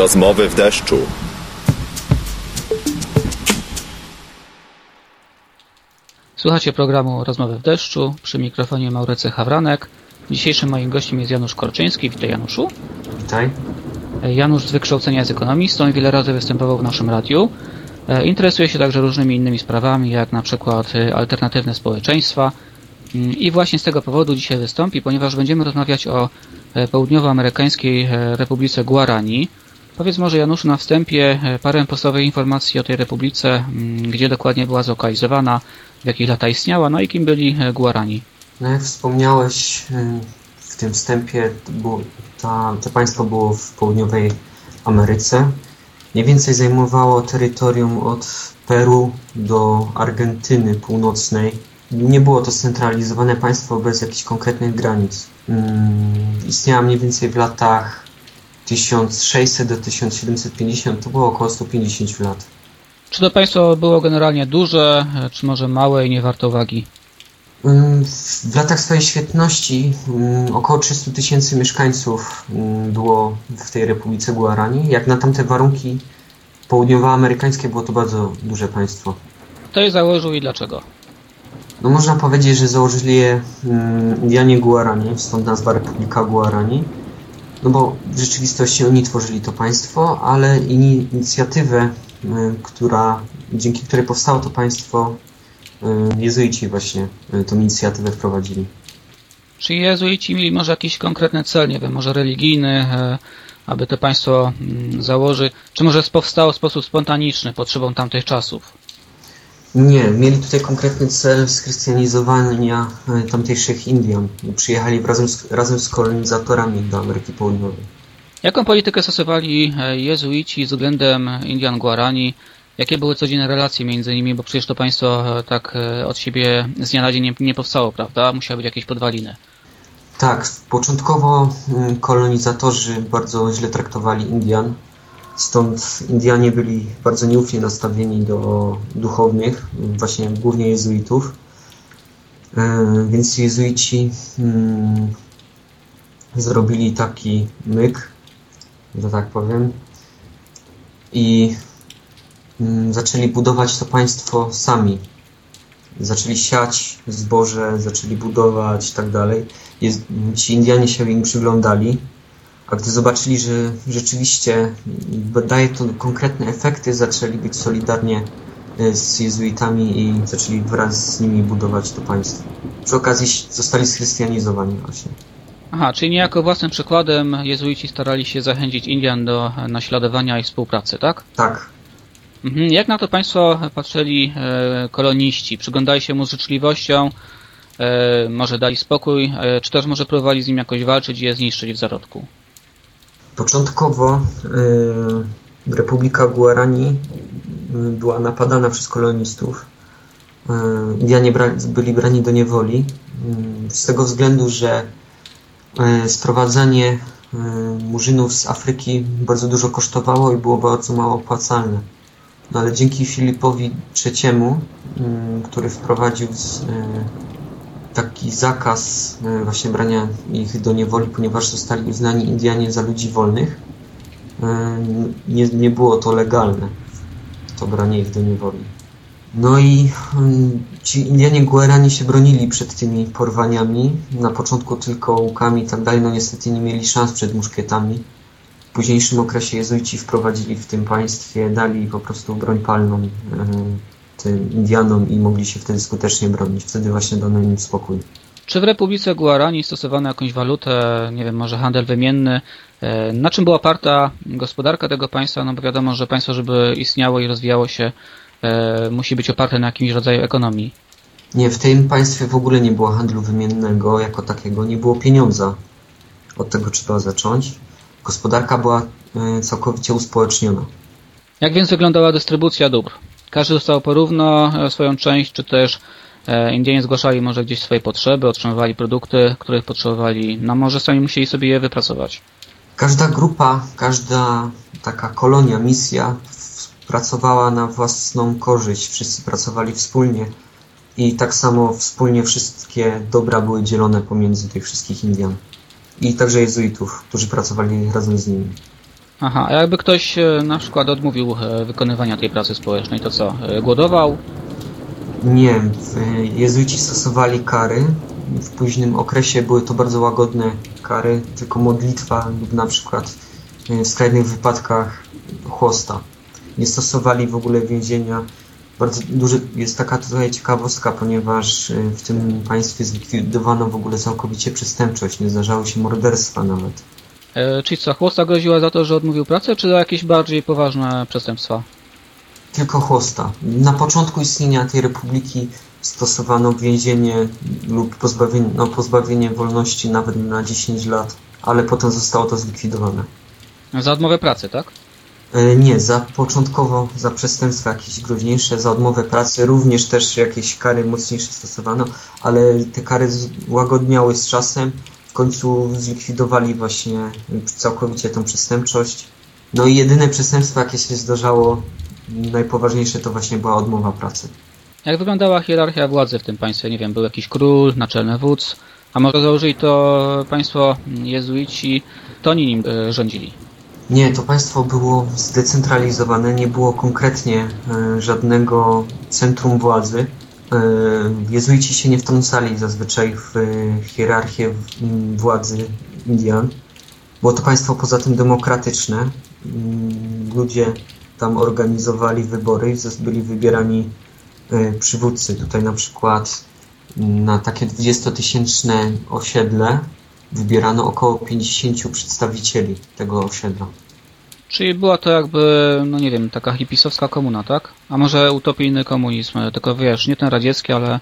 Rozmowy w deszczu. Słuchacie programu Rozmowy w deszczu. Przy mikrofonie Maurycy Hawranek. Dzisiejszym moim gościem jest Janusz Korczyński. Witaj Januszu. Witaj. Janusz z wykształcenia jest ekonomistą i wiele razy występował w naszym radiu. E, interesuje się także różnymi innymi sprawami, jak na przykład e, alternatywne społeczeństwa. Mm, I właśnie z tego powodu dzisiaj wystąpi, ponieważ będziemy rozmawiać o e, południowoamerykańskiej Republice Guarani. Powiedz może Januszu na wstępie parę podstawowych informacji o tej republice, mm, gdzie dokładnie była zlokalizowana, w jakich lata istniała, no i kim byli Guarani. No jak wspomniałeś w tym wstępie, to, ta, to państwo było w południowej Ameryce. Mniej więcej zajmowało terytorium od Peru do Argentyny północnej. Nie było to scentralizowane państwo bez jakichś konkretnych granic. Hmm, istniała mniej więcej w latach 1600 do 1750, to było około 150 lat. Czy to państwo było generalnie duże, czy może małe i nie warto uwagi? W latach swojej świetności około 300 tysięcy mieszkańców było w tej Republice Guarani. Jak na tamte warunki południowoamerykańskie było to bardzo duże państwo. Kto je założył i dlaczego? No można powiedzieć, że założyli je Indianie Guarani, stąd nazwa Republika Guarani. No bo w rzeczywistości oni tworzyli to państwo, ale inicjatywę, która, dzięki której powstało to państwo, jezuici właśnie tą inicjatywę wprowadzili. Czy jezuici mieli może jakiś konkretny cel, nie wiem, może religijny, aby to państwo założyć, czy może powstało w sposób spontaniczny, potrzebą tamtych czasów? Nie, mieli tutaj konkretny cel schrystianizowania tamtejszych Indian. Przyjechali razem z, razem z kolonizatorami do Ameryki Południowej. Jaką politykę stosowali jezuici względem Indian Guarani? Jakie były codzienne relacje między nimi, bo przecież to państwo tak od siebie z dnia na dzień nie, nie powstało, prawda? Musiały być jakieś podwaliny. Tak, początkowo kolonizatorzy bardzo źle traktowali Indian, stąd Indianie byli bardzo nieufnie nastawieni do duchownych, właśnie głównie jezuitów. Więc jezuici zrobili taki myk, że tak powiem, i zaczęli budować to państwo sami. Zaczęli siać zboże, zaczęli budować i tak dalej. Ci Indianie się im przyglądali, a gdy zobaczyli, że rzeczywiście daje to konkretne efekty, zaczęli być solidarnie z jezuitami i zaczęli wraz z nimi budować to państwo. Przy okazji zostali schrystianizowani właśnie. Aha, czyli niejako własnym przykładem jezuici starali się zachęcić Indian do naśladowania i współpracy, tak? Tak. Mhm. Jak na to Państwo patrzyli e, koloniści? Przyglądali się mu z życzliwością? E, może dali spokój? E, czy też może próbowali z nim jakoś walczyć i je zniszczyć w zarodku? Początkowo e, Republika Guarani była napadana przez kolonistów. Indianie bra byli brani do niewoli z tego względu, że sprowadzanie murzynów z Afryki bardzo dużo kosztowało i było bardzo mało opłacalne. No ale dzięki Filipowi III, który wprowadził taki zakaz właśnie brania ich do niewoli, ponieważ zostali uznani Indianie za ludzi wolnych, nie, nie było to legalne, to branie ich do niewoli. No i ci Indianie Guarani się bronili przed tymi porwaniami, na początku tylko łukami i tak dalej, no niestety nie mieli szans przed muszkietami. W późniejszym okresie jezuici wprowadzili w tym państwie, dali po prostu broń palną tym Indianom i mogli się wtedy skutecznie bronić. Wtedy właśnie dano im spokój. Czy w Republice Guarani stosowano jakąś walutę, nie wiem, może handel wymienny? Na czym była oparta gospodarka tego państwa? No bo wiadomo, że państwo, żeby istniało i rozwijało się, musi być oparte na jakimś rodzaju ekonomii. Nie, w tym państwie w ogóle nie było handlu wymiennego jako takiego, nie było pieniądza. Od tego trzeba zacząć gospodarka była całkowicie uspołeczniona. Jak więc wyglądała dystrybucja dóbr? Każdy dostał porówno swoją część, czy też Indianie zgłaszali może gdzieś swoje potrzeby, otrzymywali produkty, których potrzebowali, no może sami musieli sobie je wypracować. Każda grupa, każda taka kolonia, misja pracowała na własną korzyść. Wszyscy pracowali wspólnie i tak samo wspólnie wszystkie dobra były dzielone pomiędzy tych wszystkich Indian i także jezuitów, którzy pracowali razem z nimi. Aha, a jakby ktoś e, na przykład odmówił e, wykonywania tej pracy społecznej, to co? E, Głodował? Nie, jezuici stosowali kary. W późnym okresie były to bardzo łagodne kary, tylko modlitwa lub na przykład w skrajnych wypadkach chłosta. Nie stosowali w ogóle więzienia. Bardzo duży jest taka tutaj ciekawostka, ponieważ w tym państwie zlikwidowano w ogóle całkowicie przestępczość. Nie zdarzały się morderstwa nawet. E, Czyli co, chłosta groziła za to, że odmówił pracę, czy za jakieś bardziej poważne przestępstwa? Tylko chłosta. Na początku istnienia tej republiki stosowano więzienie lub pozbawienie, no, pozbawienie wolności nawet na 10 lat, ale potem zostało to zlikwidowane. Za odmowę pracy, tak? E, Nie, za początkowo za przestępstwa jakieś groźniejsze, za odmowę pracy również też jakieś kary mocniejsze stosowano, ale te kary łagodniały z czasem. W końcu zlikwidowali właśnie całkowicie tą przestępczość. No i jedyne przestępstwo, jakie się zdarzało, najpoważniejsze to właśnie była odmowa pracy. Jak wyglądała hierarchia władzy w tym państwie? Nie wiem, był jakiś król, naczelny wódz, a może założyli to państwo jezuici, to oni nim e, rządzili. Nie, to państwo było zdecentralizowane, nie było konkretnie e, żadnego centrum władzy. E, jezuici się nie wtrącali zazwyczaj w e, hierarchię władzy Indian. Było to państwo poza tym demokratyczne. Ludzie tam organizowali wybory i byli wybierani e, przywódcy. Tutaj na przykład na takie 20-tysięczne osiedle wybierano około 50 przedstawicieli tego osiedla. Czyli była to jakby, no nie wiem, taka hipisowska komuna, tak? A może utopijny komunizm, tylko wiesz, nie ten radziecki, ale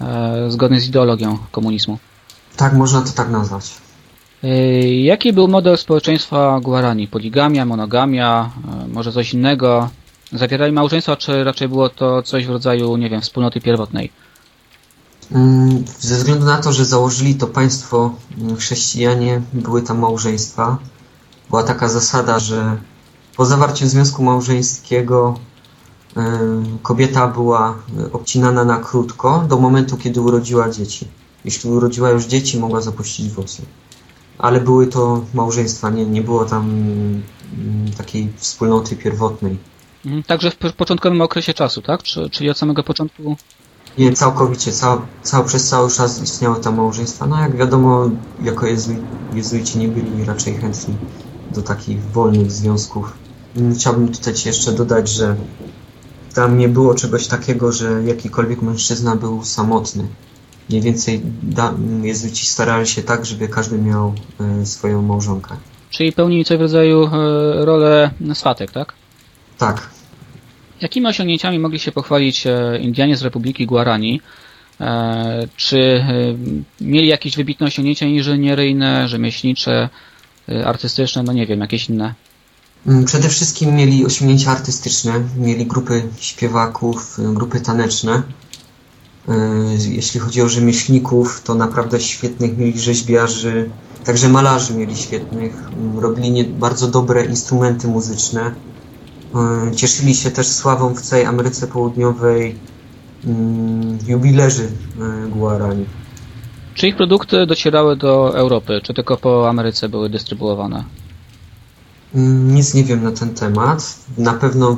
e, zgodny z ideologią komunizmu. Tak, można to tak nazwać. E, Jaki był model społeczeństwa Guarani? Poligamia, monogamia, e, może coś innego? Zawierali małżeństwa, czy raczej było to coś w rodzaju, nie wiem, wspólnoty pierwotnej? Mm, Ze względu na to, że założyli to państwo mm, chrześcijanie, były tam małżeństwa. Była taka zasada, że po zawarciu związku małżeńskiego y, kobieta była y, obcinana na krótko do momentu, kiedy urodziła dzieci. Jeśli urodziła już dzieci, mogła zapuścić włosy. Ale były to małżeństwa, nie, nie było tam mm, takiej wspólnoty pierwotnej. Mhm, Także w po- początkowym okresie czasu, tak? Czy, czyli od samego początku? Nie, całkowicie. Cał, cał, przez cały czas istniały tam małżeństwa. No jak wiadomo, jako jezui, jezuici nie byli raczej chętni do takich wolnych związków. Chciałbym tutaj jeszcze dodać, że tam nie było czegoś takiego, że jakikolwiek mężczyzna był samotny. Mniej więcej da, jezuici starali się tak, żeby każdy miał e, swoją małżonkę. Czyli pełnili coś w rodzaju e, rolę swatek, tak? Tak. Jakimi osiągnięciami mogli się pochwalić e, Indianie z Republiki Guarani? Czy mieli jakieś wybitne osiągnięcia inżynieryjne, rzemieślnicze, artystyczne, no nie wiem, jakieś inne? Mm, Przede wszystkim mieli osiągnięcia artystyczne, mieli grupy śpiewaków, y, grupy taneczne. Y, Jeśli chodzi o rzemieślników, to naprawdę świetnych mieli rzeźbiarzy, także malarzy mieli świetnych, mm, robili bardzo dobre instrumenty muzyczne. Y, Cieszyli się też sławą w całej Ameryce Południowej mm, jubilerzy y, Guarani. Czy ich produkty docierały do Europy, czy tylko po Ameryce były dystrybuowane? Mm, Nic nie wiem na ten temat. Na pewno, y,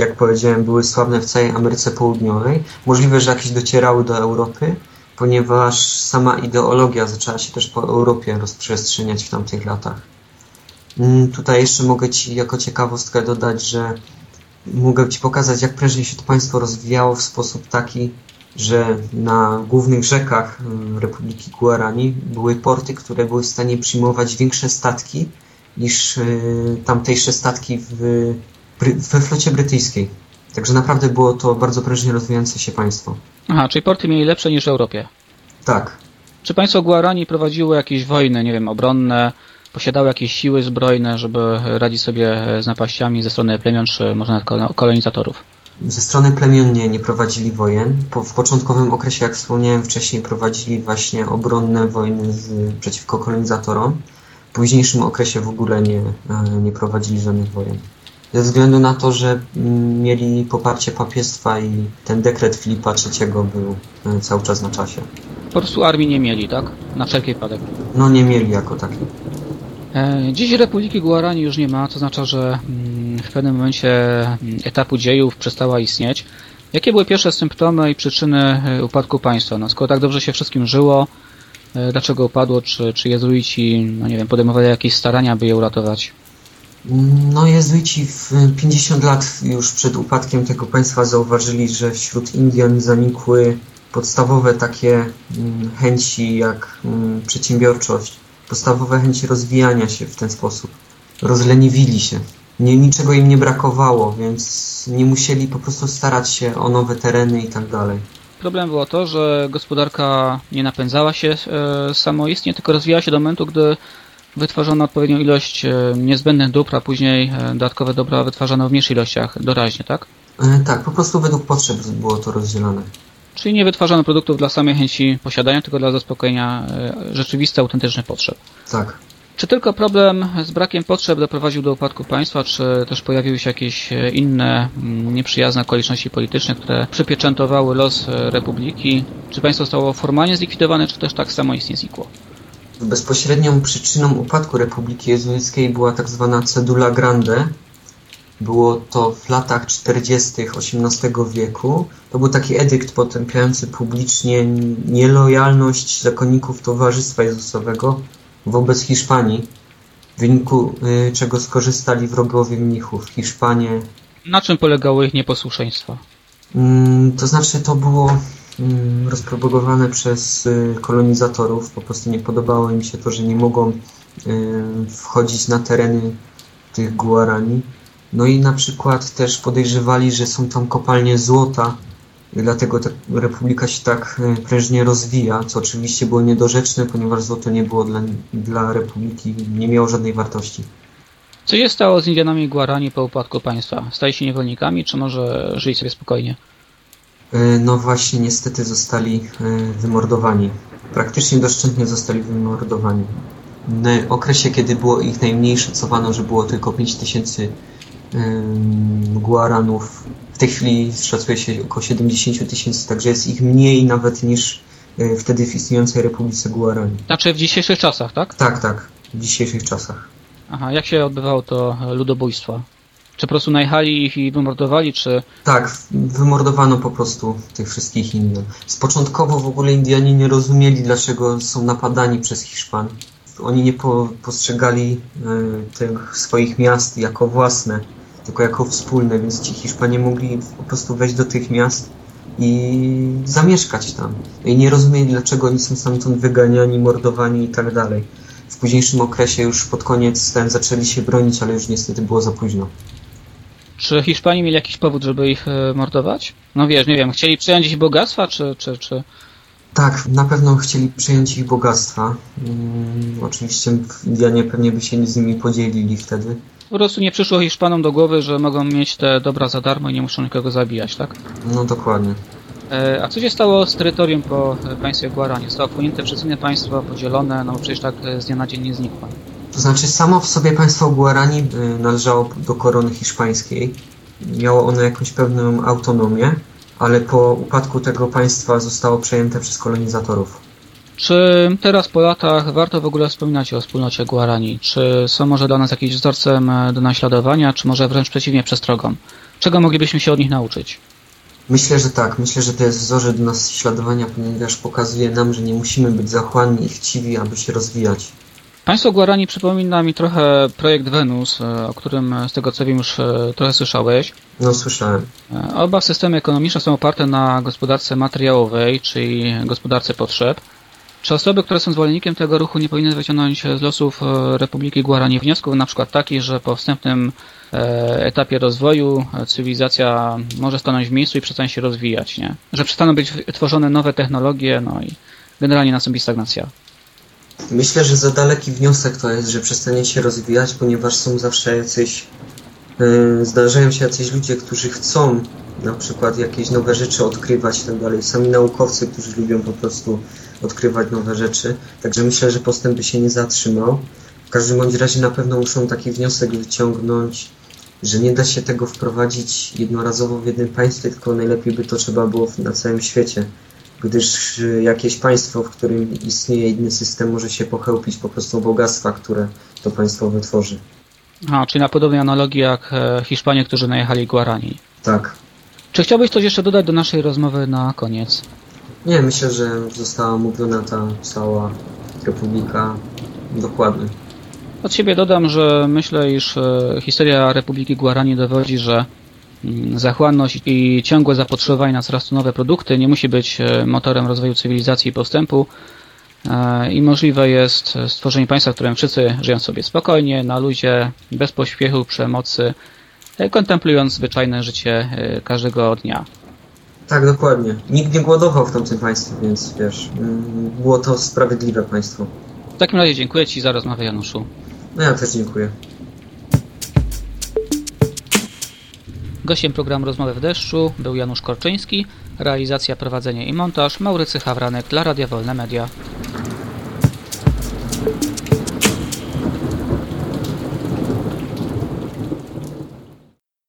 jak powiedziałem, były sławne w całej Ameryce Południowej. Możliwe, że jakieś docierały do Europy, ponieważ sama ideologia zaczęła się też po Europie rozprzestrzeniać w tamtych latach. Mm, Tutaj jeszcze mogę Ci jako ciekawostkę dodać, że mogę Ci pokazać, jak prężnie się to państwo rozwijało w sposób taki, że na głównych rzekach y, Republiki Guarani były porty, które były w stanie przyjmować większe statki niż y, tamtejsze statki w, we flocie brytyjskiej. Także naprawdę było to bardzo prężnie rozwijające się państwo. Aha, czyli porty mieli lepsze niż w Europie. Tak. Czy państwo Guarani prowadziło jakieś wojny, nie wiem, obronne, posiadały jakieś siły zbrojne, żeby radzić sobie z napaściami ze strony plemion, czy może nawet kolo- kolonizatorów? Ze strony plemion nie, prowadzili wojen. Po, w początkowym okresie, jak wspomniałem wcześniej, prowadzili właśnie obronne wojny z, przeciwko kolonizatorom. W późniejszym okresie w ogóle nie, e, nie prowadzili żadnych wojen. Ze względu na to, że mm, mieli poparcie papiestwa i ten dekret Filipa III był e, cały czas na czasie. Po prostu armii nie mieli, tak? Na wszelki wypadek. No nie mieli jako takiej. Dziś Republiki Guarani już nie ma, to znaczy, że mm, w pewnym momencie mm, etapu dziejów przestała istnieć. Jakie były pierwsze symptomy i przyczyny e, upadku państwa? No, skoro tak dobrze się wszystkim żyło, e, dlaczego upadło? Czy, czy jezuici, no nie wiem, podejmowali jakieś starania, by je uratować? No, jezuici w 50 lat już przed upadkiem tego państwa zauważyli, że wśród Indian zanikły podstawowe takie mm, chęci jak mm, przedsiębiorczość, podstawowe chęci rozwijania się w ten sposób. Rozleniwili się. Nie, niczego im nie brakowało, więc nie musieli po prostu starać się o nowe tereny i tak dalej. Problem było to, że gospodarka nie napędzała się e, samoistnie, tylko rozwijała się do momentu, gdy wytworzono odpowiednią ilość e, niezbędnych dóbr, a później e, dodatkowe dobra wytwarzano w mniejszych ilościach doraźnie, tak? E, tak, po prostu według potrzeb było to rozdzielone. Czyli nie wytwarzano produktów dla samej chęci posiadania, tylko dla zaspokojenia e, rzeczywistych, autentycznych potrzeb. Tak. Czy tylko problem z brakiem potrzeb doprowadził do upadku państwa, czy też pojawiły się jakieś e, inne mm, nieprzyjazne okoliczności polityczne, które przypieczętowały los e, republiki? Czy państwo zostało formalnie zlikwidowane, czy też tak samo istnie znikło? Bezpośrednią przyczyną upadku Republiki Jezuickiej była tak zwana cedula grande, było to w latach 40. XVIII wieku. To był taki edykt potępiający publicznie nielojalność zakonników Towarzystwa Jezusowego wobec Hiszpanii, w wyniku y, czego skorzystali wrogowie mnichów. Hiszpanie. Na czym polegało ich nieposłuszeństwo? Mm, to znaczy, to było mm, rozpropagowane przez y, kolonizatorów. Po prostu nie podobało im się to, że nie mogą y, wchodzić na tereny tych Guarani no i na przykład też podejrzewali, że są tam kopalnie złota, dlatego ta republika się tak e, prężnie rozwija, co oczywiście było niedorzeczne, ponieważ złoto nie było dla, dla republiki, nie miało żadnej wartości. Co się stało z Indianami Guarani po upadku państwa? Stali się niewolnikami, czy może żyli sobie spokojnie? E, no właśnie, niestety zostali e, wymordowani. Praktycznie doszczętnie zostali wymordowani. W okresie, kiedy było ich najmniej szacowano, że było tylko 5000 Guaranów. W tej chwili szacuje się około 70 tysięcy, także jest ich mniej nawet niż e, wtedy w istniejącej Republice Guarani. Znaczy w dzisiejszych czasach, tak? Tak, tak. W dzisiejszych czasach. Aha, jak się odbywało to ludobójstwo? Czy po prostu najechali ich i wymordowali, czy... Tak, wymordowano po prostu tych wszystkich Indian. Z początkowo w ogóle Indianie nie rozumieli, dlaczego są napadani przez Hiszpan. Oni nie po, postrzegali y, tych swoich miast jako własne tylko jako wspólne, więc ci Hiszpanie mogli po prostu wejść do tych miast i zamieszkać tam. I nie rozumieli, dlaczego oni są stamtąd wyganiani, mordowani i tak dalej. W późniejszym okresie już pod koniec ten zaczęli się bronić, ale już niestety było za późno. Czy Hiszpanie mieli jakiś powód, żeby ich e, mordować? No wiesz, nie wiem, chcieli przejąć ich bogactwa, czy, czy, czy... Tak, na pewno chcieli przejąć ich bogactwa. Hmm, oczywiście Indianie pewnie by się z nimi podzielili wtedy. Po prostu nie przyszło Hiszpanom do głowy, że mogą mieć te dobra za darmo i nie muszą nikogo zabijać, tak? No dokładnie. E, a co się stało z terytorium po państwie Guarani? Zostało wchłonięte przez inne państwa, podzielone, no przecież tak z dnia na dzień nie znikło. To znaczy samo w sobie państwo Guarani e, należało do korony hiszpańskiej. Miało ono jakąś pewną autonomię, ale po upadku tego państwa zostało przejęte przez kolonizatorów. Czy teraz po latach warto w ogóle wspominać o wspólnocie Guarani? Czy są może dla nas jakimś wzorcem e, do naśladowania, czy może wręcz przeciwnie przestrogą? Czego moglibyśmy się od nich nauczyć? Myślę, że tak. Myślę, że to jest wzorzec do naśladowania, ponieważ pokazuje nam, że nie musimy być zachłanni i chciwi, aby się rozwijać. Państwo Guarani przypomina mi trochę projekt Venus, e, o którym z tego co wiem już e, trochę słyszałeś. No, słyszałem. Oba systemy ekonomiczne są oparte na gospodarce materiałowej, czyli gospodarce potrzeb. Czy osoby, które są zwolennikiem tego ruchu nie powinny wyciągnąć z losów e, Republiki Guarani wniosków na przykład taki, że po wstępnym e, etapie rozwoju e, cywilizacja może stanąć w miejscu i przestanie się rozwijać, nie? Że przestaną być tworzone nowe technologie, no i generalnie nastąpi stagnacja. Myślę, że za daleki wniosek to jest, że przestanie się rozwijać, ponieważ są zawsze jacyś zdarzają się jacyś ludzie, którzy chcą na przykład jakieś nowe rzeczy odkrywać i tak dalej. Sami naukowcy, którzy lubią po prostu odkrywać nowe rzeczy. Także myślę, że postęp by się nie zatrzymał. W każdym bądź razie na pewno muszą taki wniosek wyciągnąć, że nie da się tego wprowadzić jednorazowo w jednym państwie, tylko najlepiej by to trzeba było na całym świecie gdyż y, jakieś państwo, w którym istnieje inny system, może się pochełpić po prostu bogactwa, które to państwo wytworzy. A, czyli na podobnej analogii jak e, Hiszpanie, którzy najechali Guarani. Tak. Czy chciałbyś coś jeszcze dodać do naszej rozmowy na koniec? Nie, myślę, że została omówiona ta cała republika dokładnie. Od siebie dodam, że myślę, iż e, historia Republiki Guarani dowodzi, że mm, zachłanność i ciągłe zapotrzebowanie na coraz to nowe produkty nie musi być e, motorem rozwoju cywilizacji i postępu e, i możliwe jest stworzenie państwa, w którym wszyscy żyją sobie spokojnie, na luzie, bez pośpiechu, przemocy, kontemplując zwyczajne życie każdego dnia. Tak, dokładnie. Nikt nie głodował w tamtym państwie, więc wiesz, mm, było to sprawiedliwe państwo. W takim razie dziękuję Ci za rozmowę, Januszu. No ja też dziękuję. Gościem programu Rozmowy w deszczu był Janusz Korczyński, realizacja, prowadzenie i montaż Maurycy Hawranek dla Radia Wolne Media.